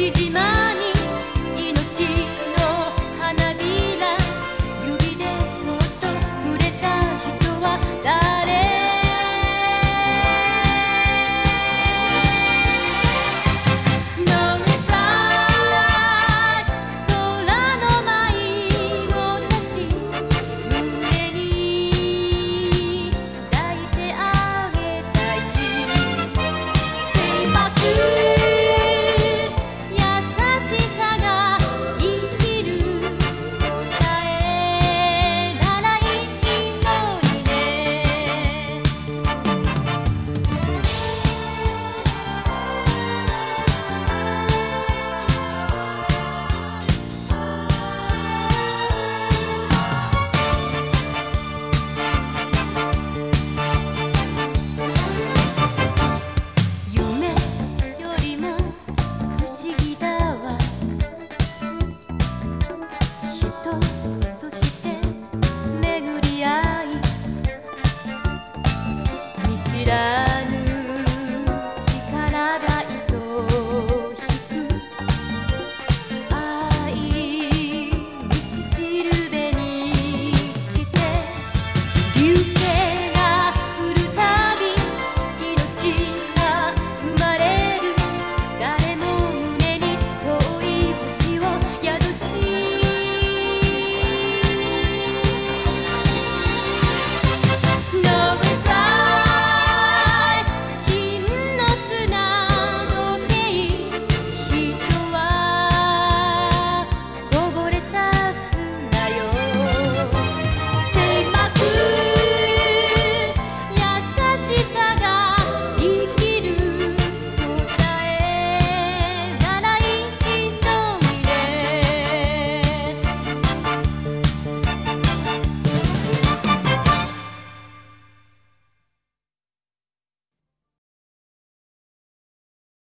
сидит.